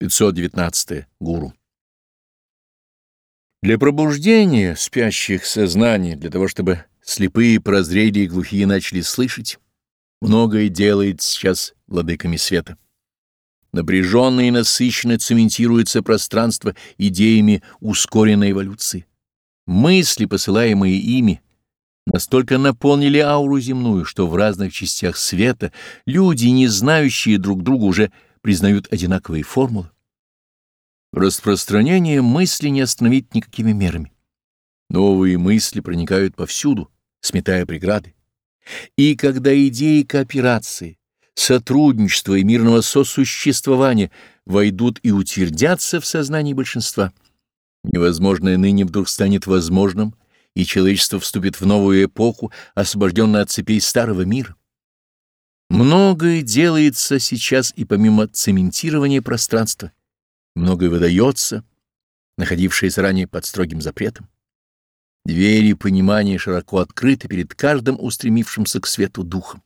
519. Гуру. Для пробуждения спящих сознаний, для того чтобы слепые прозрели и глухие начали слышать, многое делает сейчас владыками света. Напряженно и насыщенно цементируется пространство идеями ускоренной эволюции. Мысли, посылаемые ими, настолько наполнили ауру земную, что в разных частях света люди, не знающие друг друга, уже признают одинаковые формулы. Распространение мысли не остановить никакими мерами. Новые мысли проникают повсюду, сметая преграды. И когда идеи кооперации, сотрудничества и мирного сосуществования войдут и утвердятся в сознании большинства, невозможное ныне вдруг станет возможным, и человечество вступит в новую эпоху, освобожденное от цепей старого мира. Многое делается сейчас и помимо цементирования пространства, многое выдается, находившееся ранее под строгим запретом. Двери понимания широко открыты перед каждым устремившимся к свету духом.